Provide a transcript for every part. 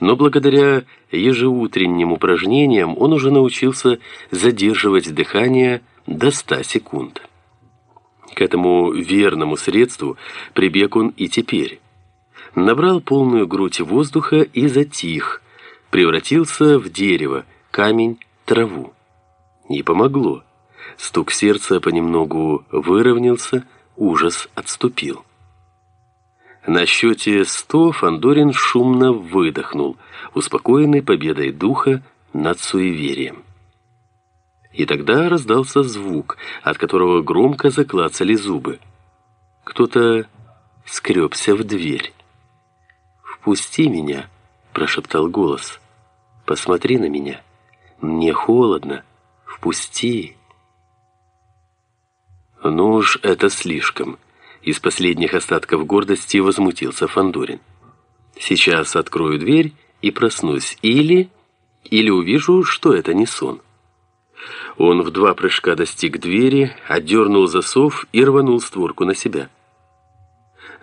но благодаря ежеутренним упражнениям он уже научился задерживать дыхание до 100 секунд. К этому верному средству прибег он и теперь. Набрал полную грудь воздуха и затих, превратился в дерево, камень, траву. Не помогло. Стук сердца понемногу выровнялся, ужас отступил. На счете сто Фандорин шумно выдохнул, успокоенный победой духа над суеверием. И тогда раздался звук, от которого громко заклацали зубы. Кто-то скребся в дверь. «Впусти меня», — прошептал голос. «Посмотри на меня. Мне холодно. Впусти». «Ну уж это слишком». Из последних остатков гордости возмутился Фандорин. «Сейчас открою дверь и проснусь. Или... или увижу, что это не сон». Он в два прыжка достиг двери, отдернул засов и рванул створку на себя.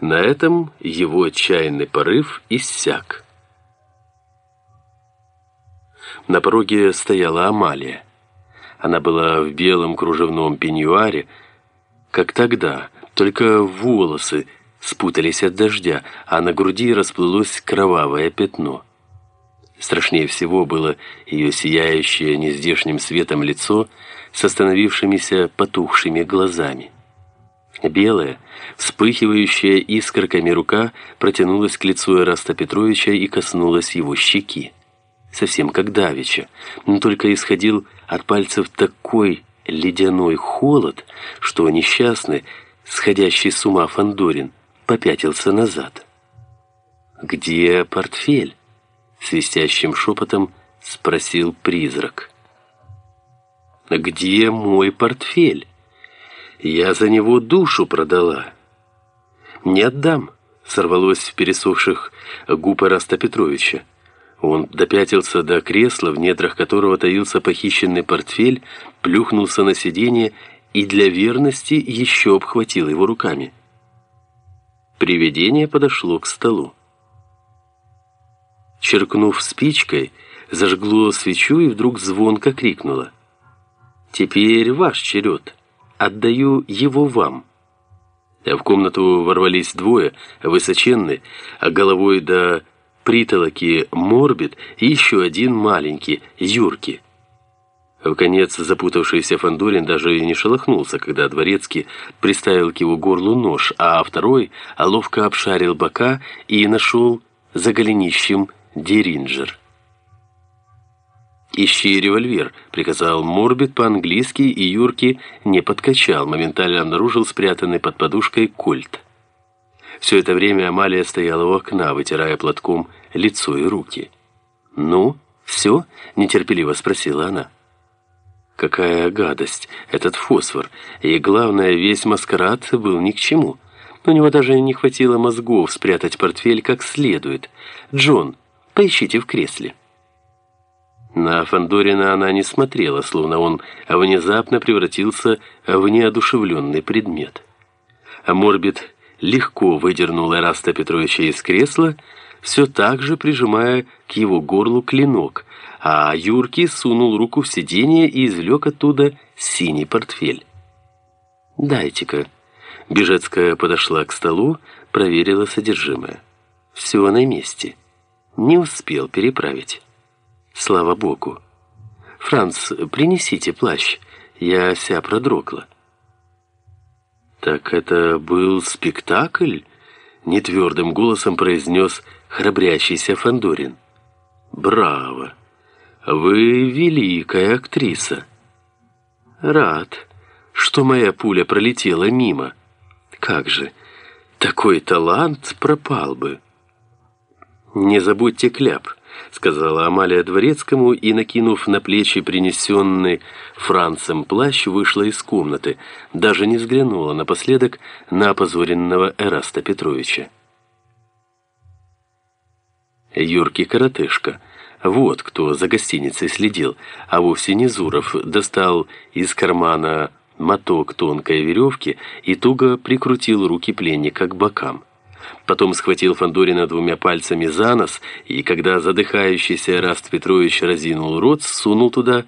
На этом его отчаянный порыв иссяк. На пороге стояла Амалия. Она была в белом кружевном пеньюаре, как тогда, только волосы спутались от дождя, а на груди расплылось кровавое пятно. Страшнее всего было ее сияющее нездешним светом лицо с остановившимися потухшими глазами. Белая, вспыхивающая искорками рука протянулась к лицу Эраста Петровича и коснулась его щеки. Совсем как давеча, но только исходил от пальцев такой ледяной холод, что несчастный, сходящий с ума Фандорин, попятился назад. «Где портфель?» свистящим шепотом спросил призрак. «Где мой портфель? Я за него душу продала». «Не отдам», — сорвалось в пересохших губ Раста Петровича. Он допятился до кресла, в недрах которого таился похищенный портфель, плюхнулся на сиденье и для верности еще обхватил его руками. Привидение подошло к столу. Черкнув спичкой, зажгло свечу и вдруг звонко крикнуло. «Теперь ваш черед. Отдаю его вам». В комнату ворвались двое, высоченный, а головой до притолоки морбит и еще один маленький, юркий. В конец запутавшийся Фандорин даже не шелохнулся, когда Дворецкий приставил к его горлу нож, а второй ловко обшарил бока и нашел за голенищем Деринджер. «Ищи револьвер», — приказал Морбит по-английски, и Юрки не подкачал, моментально обнаружил спрятанный под подушкой кольт. Все это время Амалия стояла у окна, вытирая платком лицо и руки. «Ну, все?» — нетерпеливо спросила она. «Какая гадость, этот фосфор, и, главное, весь маскарад был ни к чему. У него даже не хватило мозгов спрятать портфель как следует. Джон, Поищите в кресле». На Фандорина она не смотрела, словно он внезапно превратился в неодушевленный предмет. А Морбит легко выдернул Эраста Петровича из кресла, все так же прижимая к его горлу клинок, а Юрки сунул руку в сиденье и извлек оттуда синий портфель. «Дайте-ка». Бежецкая подошла к столу, проверила содержимое. «Все на месте» не успел переправить. Слава богу. «Франц, принесите плащ, я вся продрогла». «Так это был спектакль?» — нетвердым голосом произнес храбрящийся Фандорин. «Браво! Вы великая актриса!» «Рад, что моя пуля пролетела мимо. Как же, такой талант пропал бы!» «Не забудьте кляп», — сказала Амалия Дворецкому и, накинув на плечи принесенный Францем плащ, вышла из комнаты, даже не взглянула напоследок на опозоренного Эраста Петровича. Юркий коротышка. Вот кто за гостиницей следил, а вовсе не Зуров достал из кармана моток тонкой веревки и туго прикрутил руки пленника к бокам. Потом схватил Фандорина двумя пальцами за нос и, когда задыхающийся Эраст Петрович разинул рот, сунул туда